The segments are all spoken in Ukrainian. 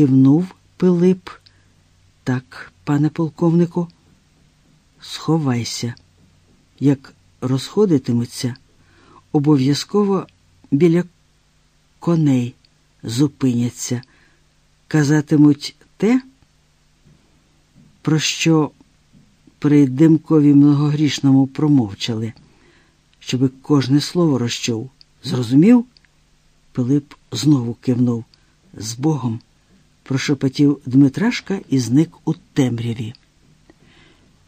Кивнув Пилип. Так, пане полковнику, сховайся. Як розходитимуться, обов'язково біля коней зупиняться, казатимуть те, про що при Димкові многогрішному промовчали, щоби кожне слово розчув. Зрозумів? Пилип знову кивнув. З Богом прошепотів Дмитрашка і зник у темряві.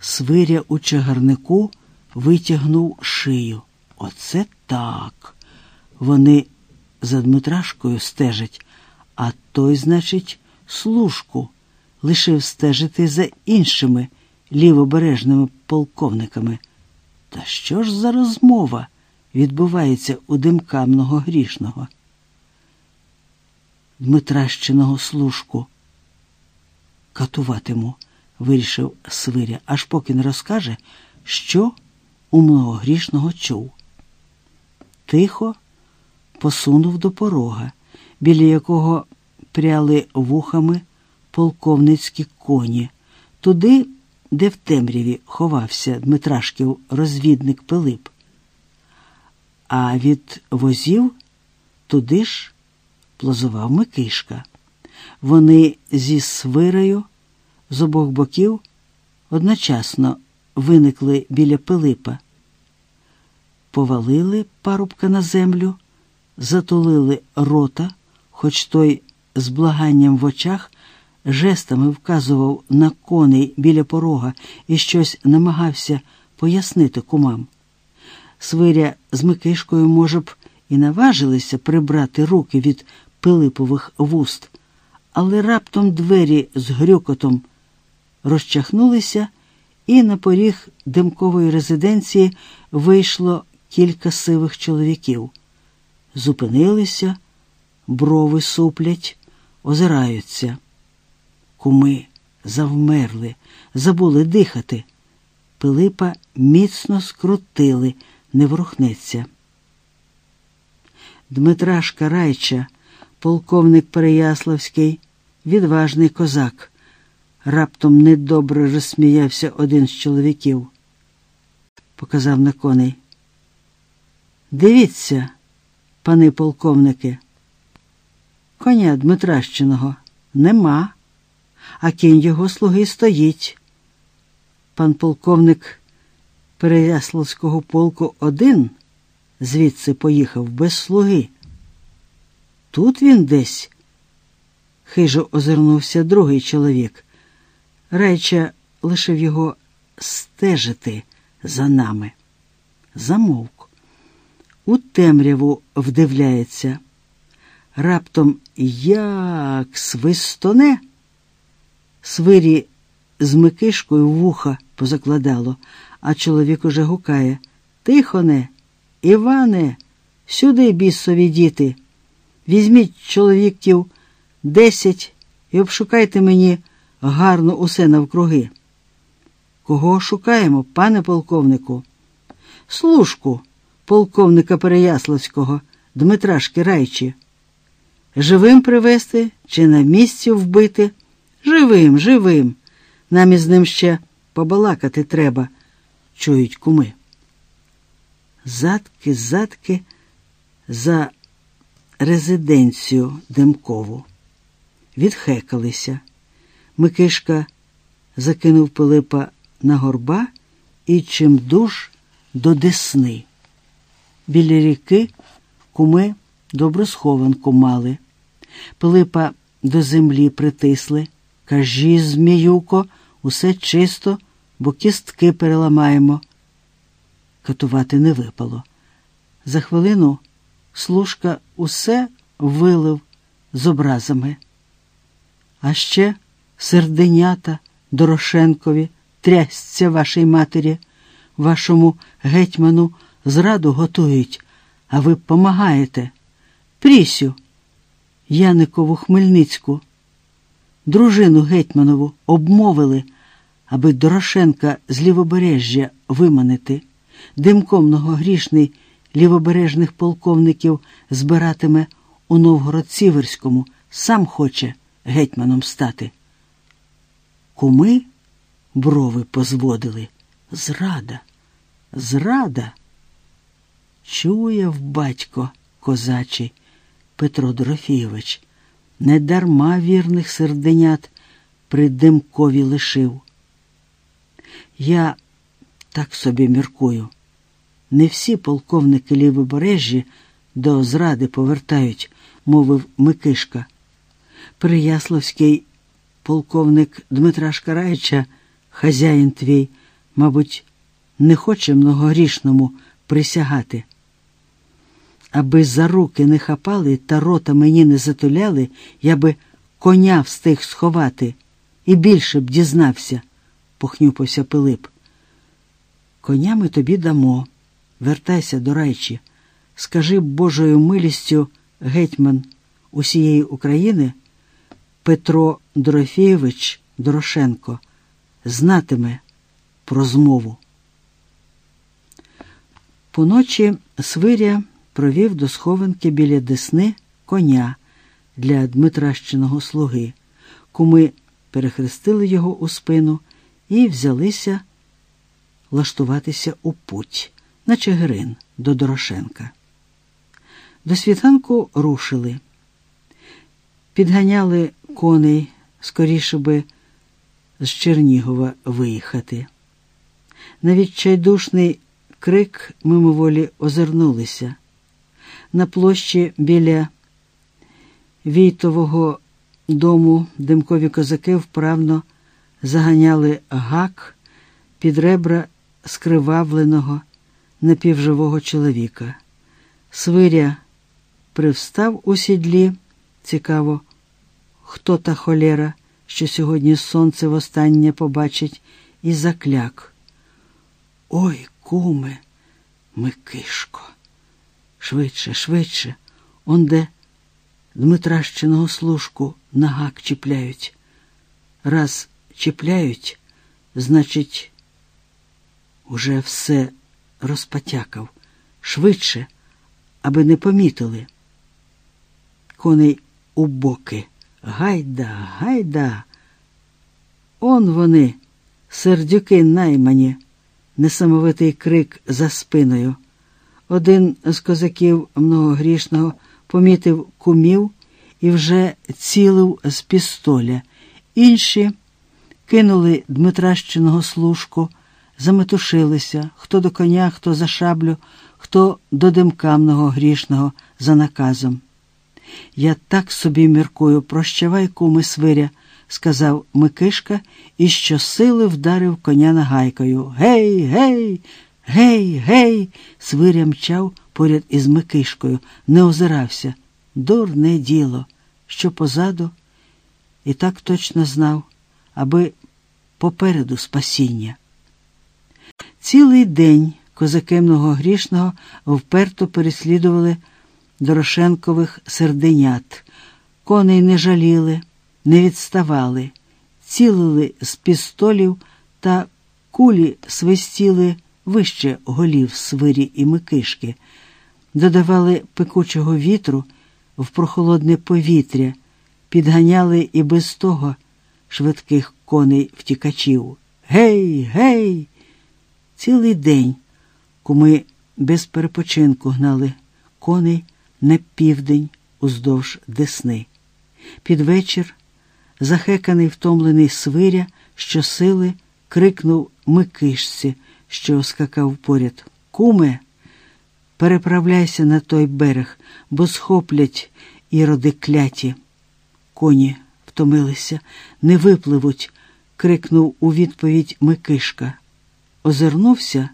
Свиря у чагарнику витягнув шию. Оце так. Вони за Дмитрашкою стежать, а той, значить, служку лишив стежити за іншими лівобережними полковниками. Та що ж за розмова відбувається у димка многогрішного? Дмитращиного служку. Катуватиму, вирішив Свиря, аж поки не розкаже, що у многогрішного чув. Тихо посунув до порога, біля якого пряли вухами полковницькі коні, туди, де в темряві ховався Дмитрашків розвідник Пилип. А від возів туди ж плазував Микишка. Вони зі свирою з обох боків одночасно виникли біля Пилипа, повалили парубка на землю, затулили рота, хоч той з благанням в очах жестами вказував на коней біля порога і щось намагався пояснити кумам. Свиря з Микишкою, може б, і наважилися прибрати руки від Пилипових вуст, але раптом двері з грюкотом розчахнулися, і на поріг димкової резиденції вийшло кілька сивих чоловіків. Зупинилися, брови суплять, озираються. Куми завмерли, забули дихати. Пилипа міцно скрутили, не ворухнеться. Дмитрашка Райча, полковник Переяславський, відважний козак. Раптом недобре розсміявся один з чоловіків. Показав на коней. Дивіться, пани полковники, коня Дмитращиного нема, а кінь його слуги стоїть. Пан полковник Переяславського полку один звідси поїхав без слуги. Тут він десь, хижо озирнувся другий чоловік. Райча лишив його стежити за нами. Замовк. У темряву вдивляється. Раптом як свистоне, свирі з Микишкою вуха позакладало, а чоловік уже гукає Тихоне, Іване, сюди бісові діти. Візьміть чоловіків десять і обшукайте мені гарно усе навкруги. Кого шукаємо, пане полковнику? Служку полковника Переяславського Дмитра Шкірайчі. Живим привезти чи на місці вбити? Живим, живим. Нам із ним ще побалакати треба, чують куми. Задки, задки за резиденцію Демкову. Відхекалися. Микишка закинув Пилипа на горба і чимдуж до Десни. Біля ріки куми добру схованку мали. Пилипа до землі притисли. Кажі, Зміюко, усе чисто, бо кістки переламаємо. Катувати не випало. За хвилину служка усе вилив з образами. А ще серденята Дорошенкові, трясця вашій матері, вашому гетьману зраду готують, а ви помагаєте. Прісю, Яникову Хмельницьку, дружину гетьманову обмовили, аби Дорошенка з лівобережжя виманити. Димком многогрішний лівобережних полковників збиратиме у Новгород Сіверському, сам хоче гетьманом стати. Куми брови позводили. Зрада, зрада. Чує в батько козачий Петро Дорофійович, недарма вірних серденят при димкові лишив. Я так собі міркую. Не всі полковники лівобережжі до зради повертають, мовив Микишка. Прияславський полковник Дмитра Шкарайча, хазяїн твій, мабуть, не хоче многогрішному присягати. Аби за руки не хапали та рота мені не затуляли, я би коня встиг сховати і більше б дізнався, похнюпався Пилип. Коня ми тобі дамо. Вертайся до райчі, скажи Божою милістю гетьман усієї України Петро Дорофєєвич Дорошенко знатиме про змову. Поночі Свиря провів до схованки біля Десни коня для Дмитращиного слуги. Куми перехрестили його у спину і взялися лаштуватися у путь на Чигирин до Дорошенка. До світанку рушили, підганяли коней, скоріше би з Чернігова виїхати. На відчайдушний крик мимоволі озирнулися. На площі біля Війтового дому димкові козаки вправно заганяли гак під ребра скривавленого напівживого чоловіка. Свиря привстав у сідлі. Цікаво, хто та холєра, що сьогодні сонце востаннє побачить, і закляк. Ой, куме, Микишко. Швидше, швидше, он де Дмитращиного служку на гак чіпляють. Раз чіпляють, значить, уже все розпотякав швидше, аби не помітили. Коней у боки. Гайда, гайда. Он вони, сердюки наймані, несамовитий крик за спиною. Один з козаків многогрішного помітив кумів і вже цілив з пістоля. Інші кинули Дмитращиного служку заметушилися хто до коня, хто за шаблю, хто до димкамного грішного за наказом. Я так собі міркую, прощавай, куми свиря, сказав Микишка і щосили вдарив коня нагайкою. Гей, гей, гей, гей. Свиря мчав поряд із Микишкою, не озирався. Дурне діло, що позаду, і так точно знав, аби попереду спасіння. Цілий день козаки многогрішного вперто переслідували Дорошенкових серденят, коней не жаліли, не відставали, цілили з пістолів та кулі свистіли вище голів свирі і микишки, додавали пекучого вітру в прохолодне повітря, підганяли і без того швидких коней втікачів. Гей, гей! Цілий день куми без перепочинку гнали коней на південь уздовж десни. Під вечір захеканий втомлений свиря, що сили крикнув Микишці, що скакав поряд. Куме, переправляйся на той берег, бо схоплять іроди кляті. Коні втомилися, не випливуть, крикнув у відповідь Микишка озирнувся,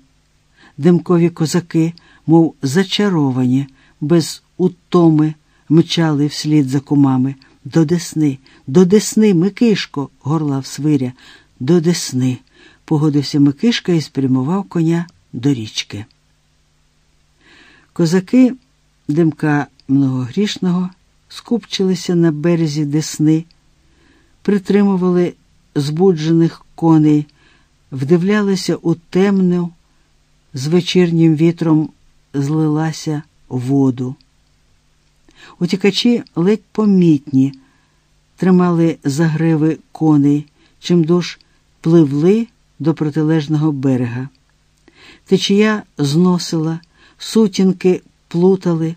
димкові козаки, мов зачаровані, без утоми мчали вслід за кумами. До десни, до десни, Микишко, горлав свиря, до десни, погодився Микишка і спрямував коня до річки. Козаки димка многогрішного скупчилися на березі десни, притримували збуджених коней вдивлялися у темну, з вечірнім вітром злилася воду. Утікачі ледь помітні, тримали за гриви коней, чимдуж пливли до протилежного берега. Течія зносила, сутінки плутали,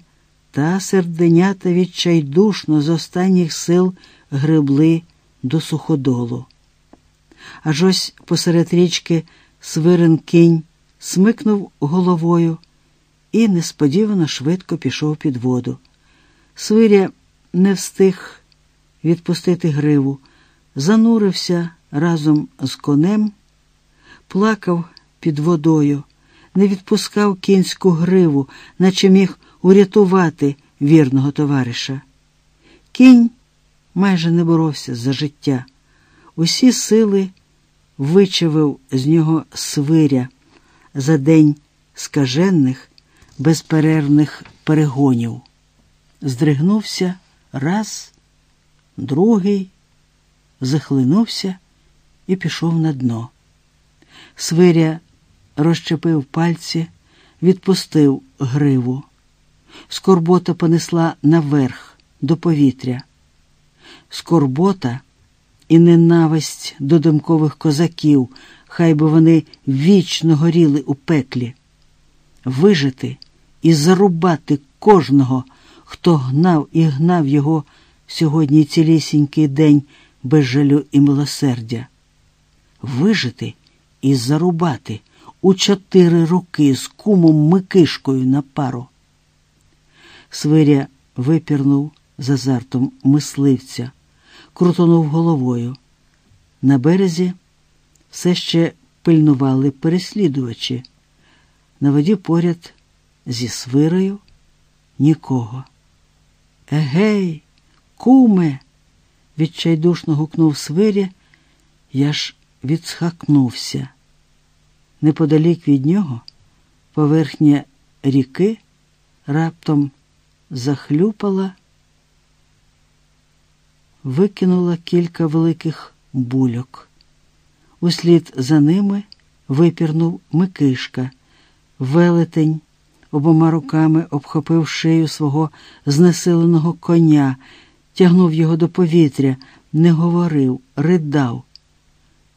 та серденята відчайдушно з останніх сил гребли до суходолу. Аж ось посеред річки свирен кінь смикнув головою і несподівано швидко пішов під воду. Свиря не встиг відпустити гриву, занурився разом з конем, плакав під водою, не відпускав кінську гриву, наче міг урятувати вірного товариша. Кінь майже не боровся за життя. Усі сили вичавив з нього свиря за день скажених, безперервних перегонів. Здригнувся раз, другий, захлинувся і пішов на дно. Свиря розчепив пальці, відпустив гриву. Скорбота понесла наверх до повітря. Скорбота і ненависть до димкових козаків, хай би вони вічно горіли у пеклі, вижити і зарубати кожного, хто гнав і гнав його сьогодні цілісінький день без жалю і милосердя, вижити і зарубати у чотири руки з кумом Микишкою на пару. Свиря випірнув з азартом мисливця, крутонув головою. На березі все ще пильнували переслідувачі. На воді поряд зі свирою нікого. Егей, куме, відчайдушно гукнув свиря, я ж відсхакнувся. Неподалік від нього поверхня ріки раптом захлюпала, викинула кілька великих бульок. Услід за ними випірнув Микишка, велетень, обома руками обхопив шию свого знесиленого коня, тягнув його до повітря, не говорив, ридав.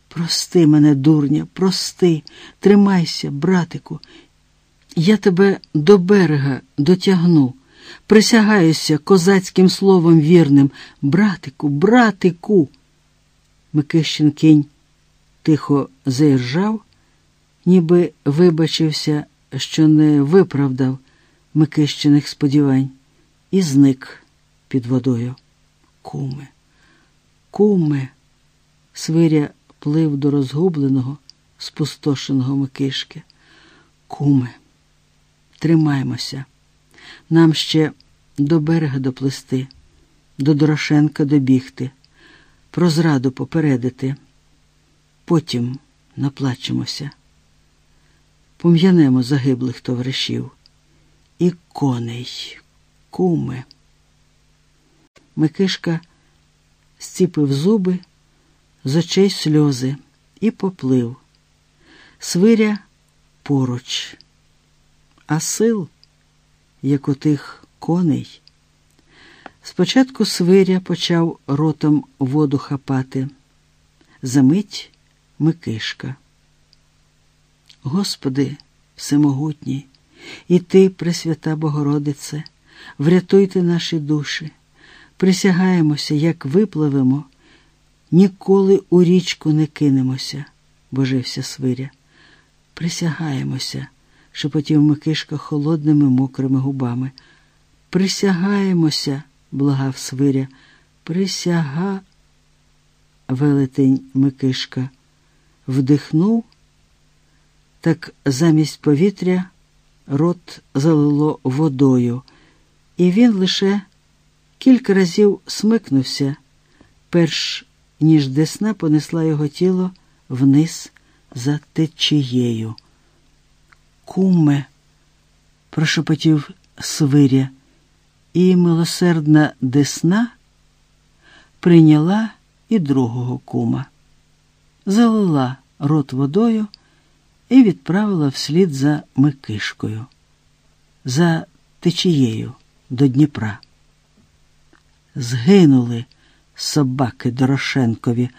Прости мене, дурня, прости, тримайся, братику. Я тебе до берега дотягну. Присягаюся козацьким словом вірним. Братику, братику. Микищин кінь тихо заіржав, ніби вибачився, що не виправдав Микищиних сподівань, і зник під водою. Куме, куме, свиря плив до розгубленого, спустошеного Микишки. Куме, тримаймося. Нам ще до берега доплисти, до Дорошенка добігти, про зраду попередити. Потім наплачемося, пом'янемо загиблих товаришів і коней, куме. Микишка зціпив зуби, з очей сльози і поплив. Свиря поруч, а сил, як у тих коней. Спочатку свиря почав ротом воду хапати. Замить Микишка. Господи, всемогутній, і Ти, Пресвята Богородице, врятуйте наші душі, присягаємося, як випливемо, ніколи у річку не кинемося, божився свиря. Присягаємося, шепотів Микишка холодними мокрими губами. Присягаємося, благав свиря. Присяга, велетень Микишка вдихнув, так замість повітря рот залило водою, і він лише кілька разів смикнувся, перш ніж десна понесла його тіло вниз за течією. Куме, прошепотів свиря, і милосердна десна прийняла і другого кума залила рот водою і відправила вслід за Микишкою, за течією до Дніпра. Згинули собаки Дорошенкові,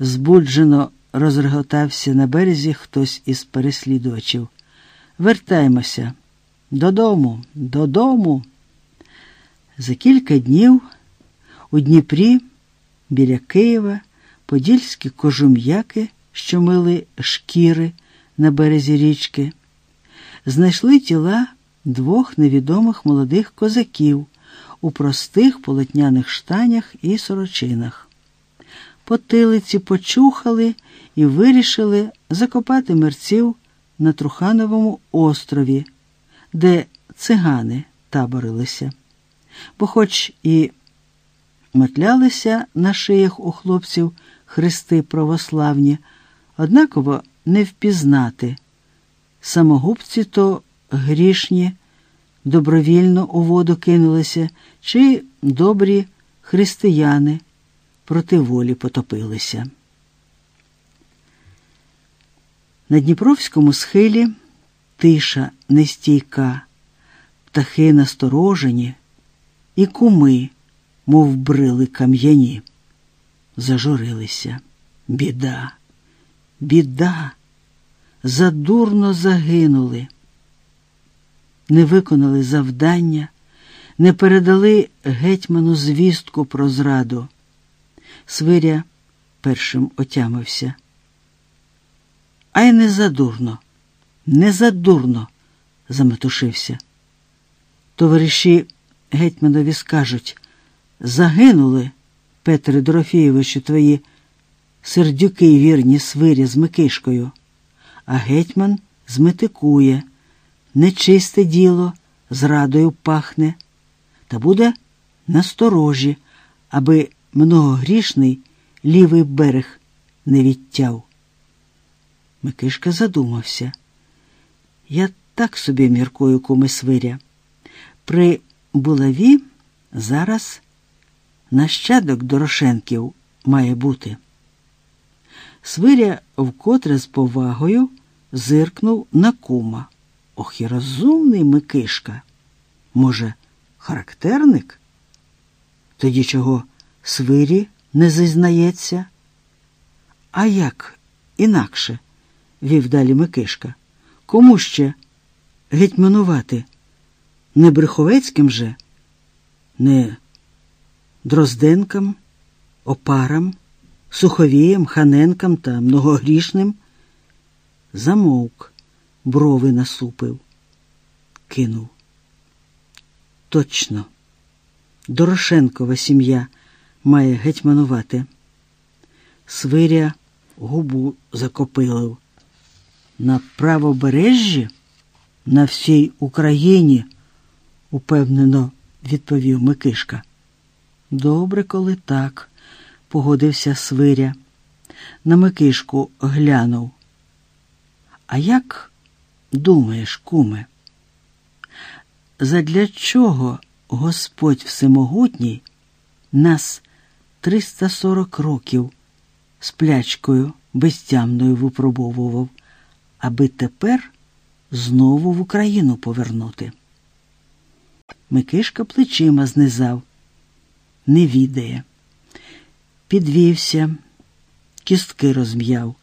збуджено розреготався на березі хтось із переслідувачів. Вертаймося додому, додому. За кілька днів у Дніпрі біля Києва подільські кожум'яки, що мили шкіри на березі річки, знайшли тіла двох невідомих молодих козаків у простих полотняних штанях і сорочинах. Потилиці почухали і вирішили закопати мерців на Трухановому острові, де цигани таборилися. Бо, хоч і метлялися на шиях у хлопців хрести православні, однаково не впізнати. Самогубці то грішні, добровільно у воду кинулися, чи добрі християни проти волі потопилися. На Дніпровському схилі тиша нестійка, птахи насторожені, і куми, мов брили кам'яні, зажурилися. Біда, біда, задурно загинули, не виконали завдання, не передали гетьману звістку про зраду. Свиря першим отямився. А й не задурно, не задурно, заметушився. Товариші гетьманові скажуть загинули, Петре Дорофієвичу, твої сердюки вірні свирі з Микишкою, а гетьман зметикує, нечисте діло зрадою пахне, та буде насторожі, аби многогрішний лівий берег не відтяв. Микишка задумався. Я так собі міркую, куми свиря. При булаві зараз нащадок Дорошенків має бути. Свиря вкотре з повагою зиркнув на кума. Ох і розумний Микишка. Може, характерник? Тоді чого свирі не зізнається? А як інакше? Вів далі Микишка. Кому ще гетьманувати? Не Бреховецьким же, не Дрозденкам, Опарам, Суховієм, Ханенкам та многогрішним? Замовк, брови насупив, кинув. Точно, Дорошенкова сім'я має гетьманувати. Свиря губу закопилив. На правобережжі, на всій Україні, упевнено відповів Микишка. Добре, коли так, погодився Свиря. На Микишку глянув. А як думаєш, куме? Задля чого Господь Всемогутній нас 340 років сплячкою безтямною випробовував, аби тепер знову в Україну повернути? Микишка плечима знизав, не відає, підвівся, кістки розм'яв.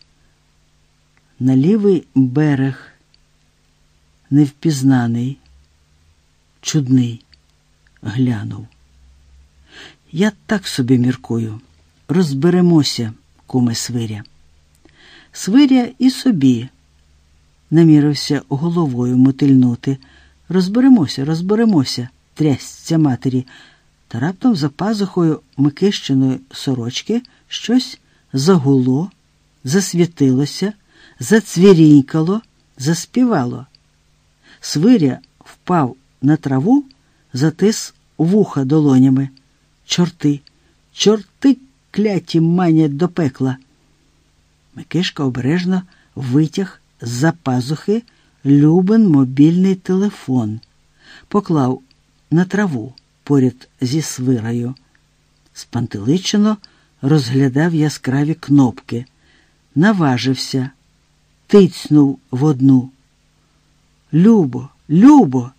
На лівий берег невпізнаний, чудний, глянув. Я так собі міркую. Розберемося, куме свиря. Свиря і собі намірився головою мотильнути. Розберемося, розберемося, трясця матері, та раптом за пазухою Микищиної сорочки щось загуло, засвітилося, зацвірінькало, заспівало. Свиря впав на траву, затис вуха долонями. Чорти, чорти кляті манять до пекла. Микишка обережно витяг з-за пазухи Любин мобільний телефон, поклав на траву поряд зі свирою. Спантеличено розглядав яскраві кнопки, наважився, тицнув в одну. Любо, Любо,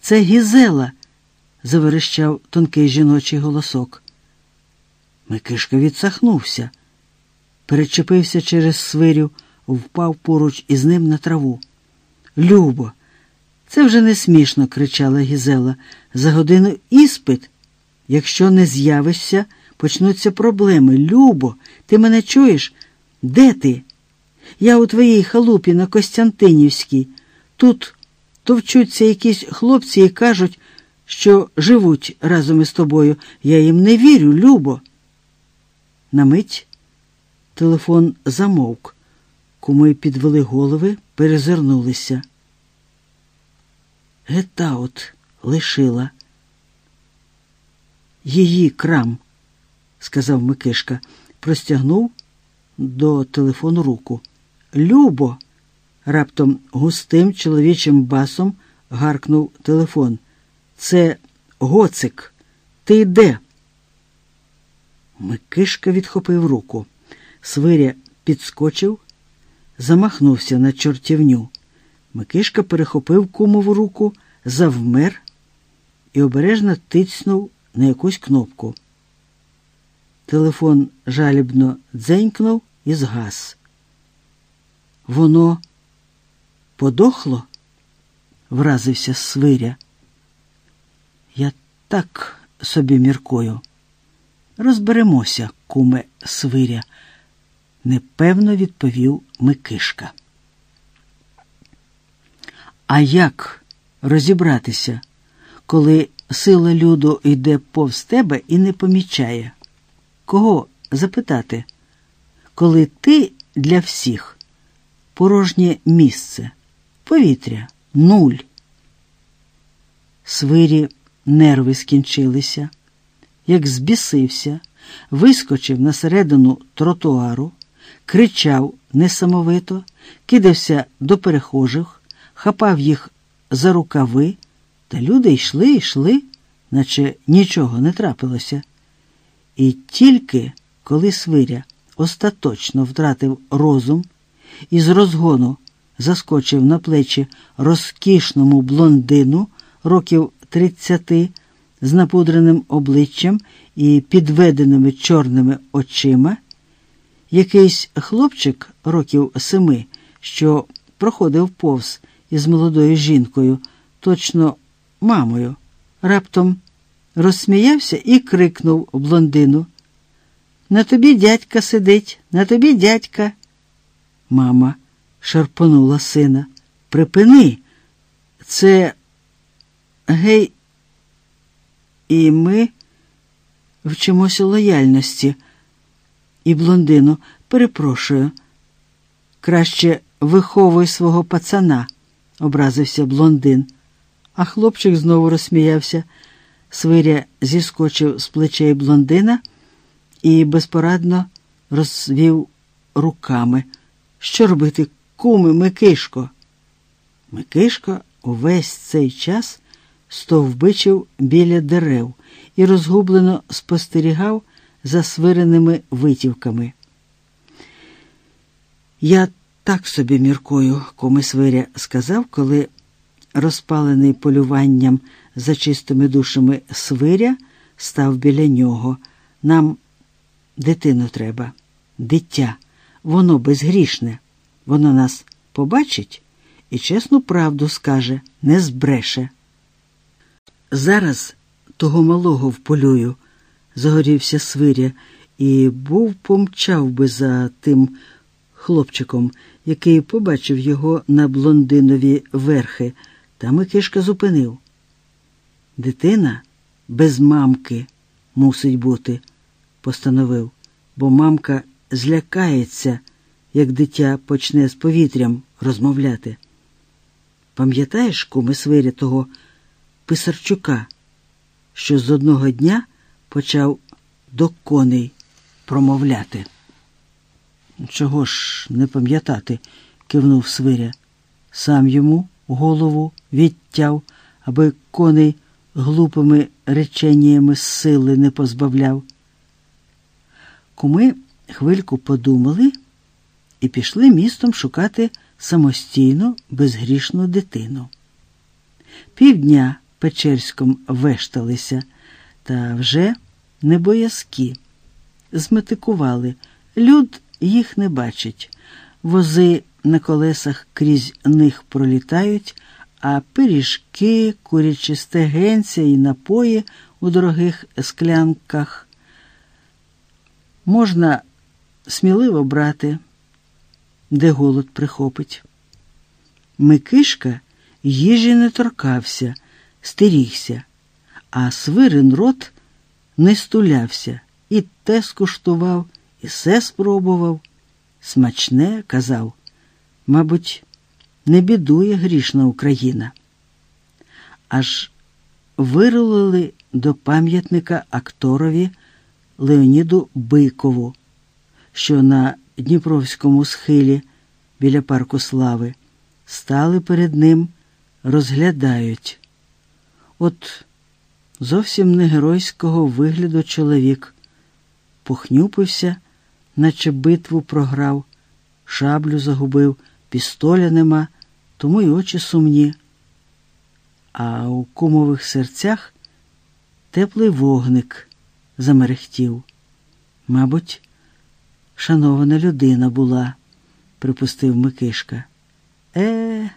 це Гізела, заверещав тонкий жіночий голосок. Микишка відсахнувся, перечепився через свирю, впав поруч із ним на траву. Любо, це вже не смішно, кричала Гізела. За годину іспит. Якщо не з'явишся, почнуться проблеми. Любо, ти мене чуєш? Де ти? Я у твоїй халупі на Костянтинівській. Тут товчуться якісь хлопці і кажуть, що живуть разом із тобою. Я їм не вірю, Любо. На мить телефон замовк. Куми підвели голови, перезирнулися. Гета от лишила. Її крам, сказав Микишка, простягнув до телефону руку. Любо, раптом густим чоловічим басом гаркнув телефон. Це гоцик. Ти йде? Микишка відхопив руку. Свиря підскочив, замахнувся на чортівню. Микишка перехопив кумову руку, завмер і обережно тицнув на якусь кнопку. Телефон жалібно дзенькнув і згас. Воно подохло? вразився свиря. Я так собі міркую. Розберемося, куме свиря, непевно відповів Микишка. А як розібратися, коли сила люду йде повз тебе і не помічає? Кого запитати, коли ти для всіх порожнє місце, повітря, нуль? Свирі нерви скінчилися, як збісився, вискочив на середину тротуару, кричав несамовито, кидався до перехожих, хапав їх за рукави, та люди йшли, йшли, наче нічого не трапилося. І тільки коли Свиря остаточно втратив розум і з розгону заскочив на плечі розкішному блондину років тридцяти з напудреним обличчям і підведеними чорними очима, якийсь хлопчик років семи, що проходив повз із молодою жінкою, точно мамою, раптом розсміявся і крикнув блондину. На тобі дядька сидить, на тобі дядька. Мама шарпонула сина. Припини. Це гей, і ми вчимося лояльності. І блондину, перепрошую, краще виховуй свого пацана, образився блондин. А хлопчик знову розсміявся. Свиря зіскочив з плечей блондина і безпорадно розвів руками. Що робити, куми, Микишко? Микишко увесь цей час стовбичив біля дерев і розгублено спостерігав за свиреними витівками. Я так собі міркую, куми Свиря сказав, коли розпалений полюванням за чистими душами свиря став біля нього. Нам дитину треба, дитя, воно безгрішне, воно нас побачить і чесну правду скаже, не збреше. Зараз того малого вполюю, загорівся свиря, і був помчав би за тим хлопчиком, який побачив його на блондинові верхи. Та Микишка зупинив. Дитина без мамки мусить бути, постановив, бо мамка злякається, як дитя почне з повітрям розмовляти. Пам'ятаєш, куми свиря того Писарчука, що з одного дня почав до коней промовляти? Чого ж не пам'ятати? кивнув свиря. Сам йому голову відтяв, аби коней глупими реченнями сили не позбавляв. Куми хвильку подумали і пішли містом шукати самостійно безгрішну дитину. Півдня Печерськом вешталися, та вже не боязкі. зметикували. Люд їх не бачить. Вози на колесах крізь них пролітають, а пиріжки, курячі стегенця і напої у дорогих склянках можна сміливо брати, де голод прихопить. Микишка їжі не торкався, стерігся, а свирин рот не стулявся і те скуштував, і все спробував. Смачне, казав, мабуть, не бідує грішна Україна. Аж вирулили до пам'ятника акторові Леоніду Бикову, що на Дніпровському схилі біля парку слави стали перед ним, розглядають. От зовсім не геройського вигляду чоловік похнюпився, наче битву програв, шаблю загубив, пістоля нема, тому й очі сумні. А у кумових серцях теплий вогник замерехтів. Мабуть, шанована людина була, припустив Микишка. Е,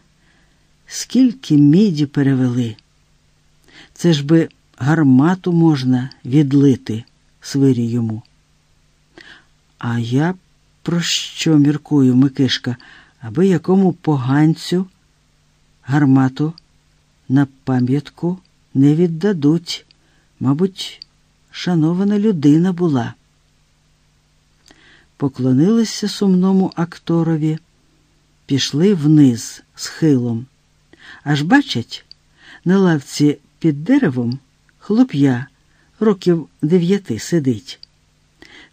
скільки міді перевели. Це ж би гармату можна відлити, свирі йому. А я про що міркую, Микишка, аби якому поганцю гармату на пам'ятку не віддадуть. Мабуть, шанована людина була. Поклонилися сумному акторові, пішли вниз схилом. Аж бачать, на лавці під деревом хлоп'я років дев'яти сидить,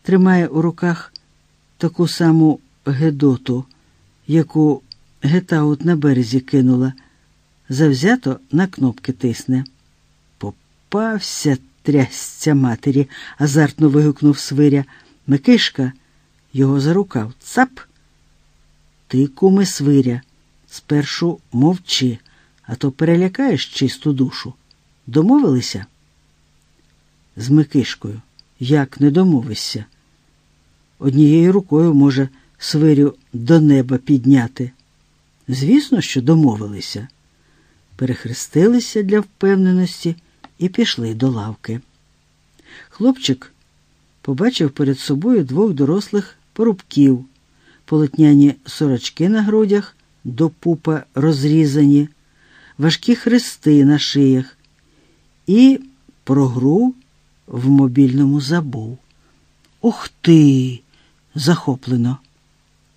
тримає у руках таку саму гедоту, яку гетаут на березі кинула, завзято на кнопки тисне. Попався трясця матері, азартно вигукнув свиря. Микишка його за рукав. Цап. Ти, куми свиря, спершу мовчи, а то перелякаєш чисту душу. Домовилися? З Микишкою. Як не домовишся? Однією рукою може свирю до неба підняти. Звісно, що домовилися. Перехрестилися для впевненості і пішли до лавки. Хлопчик побачив перед собою двох дорослих порубків, полотняні сорочки на грудях, до пупа розрізані, важкі хрести на шиях і про гру в мобільному забув. Ух ти! захоплено.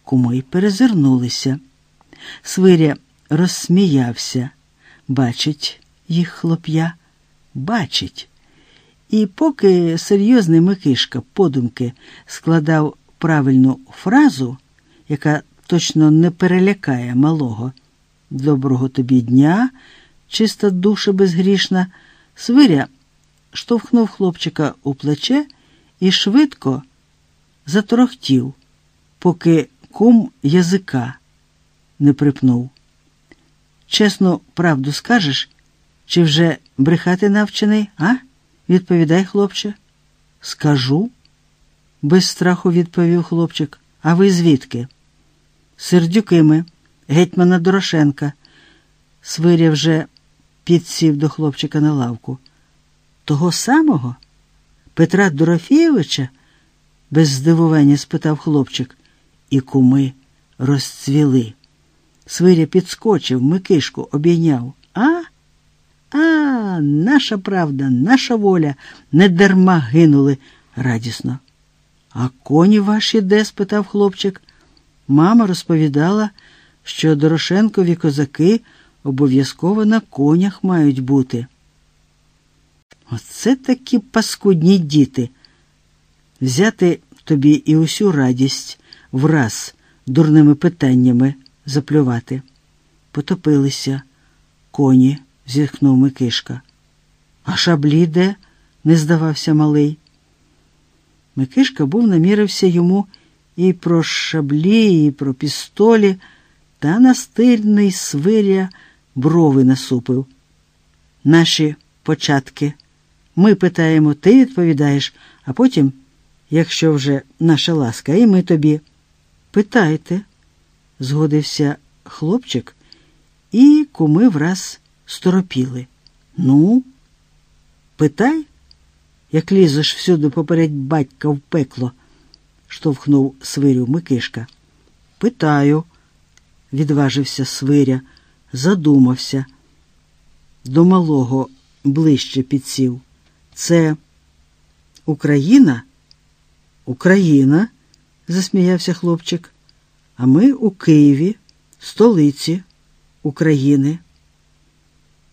Куми перезирнулися. Свиря розсміявся. Бачить їх хлоп'я, бачить. І поки серйозний Микишка подумки складав правильну фразу, яка точно не перелякає малого, доброго тобі дня, чиста душа безгрішна, свиря штовхнув хлопчика у плече і швидко заторохтів, поки кум язика не припнув. Чесно, правду скажеш, чи вже брехати навчений, а? Відповідай, хлопче. Скажу, без страху відповів хлопчик. А ви звідки? Сердюки ми, гетьмана Дорошенка. Свиря вже підсів до хлопчика на лавку. Того самого? Петра Дорофійовича? без здивування спитав хлопчик, і куми розцвіли. Свиря підскочив, Микишку обійняв. А? А, наша правда, наша воля не дарма гинули радісно. А коні ваші де? спитав хлопчик. Мама розповідала, що Дорошенкові козаки обов'язково на конях мають бути. Оце такі паскудні діти. Взяти тобі і усю радість враз дурними питаннями заплювати. Потопилися коні, зітхнув Микишка. А шаблі де? не здавався малий. Микишка був намірився йому і про шаблі, і про пістолі, та настильний свиря брови насупив. Наші початки. Ми питаємо, ти відповідаєш, а потім якщо вже наша ласка, і ми тобі. Питайте, згодився хлопчик, і куми враз сторопіли. Ну, питай, як лізеш всюди поперед батька в пекло, штовхнув свирю Микишка. Питаю, відважився свиря, задумався. До малого ближче підсів. Це Україна? Україна, засміявся хлопчик. А ми у Києві, столиці України.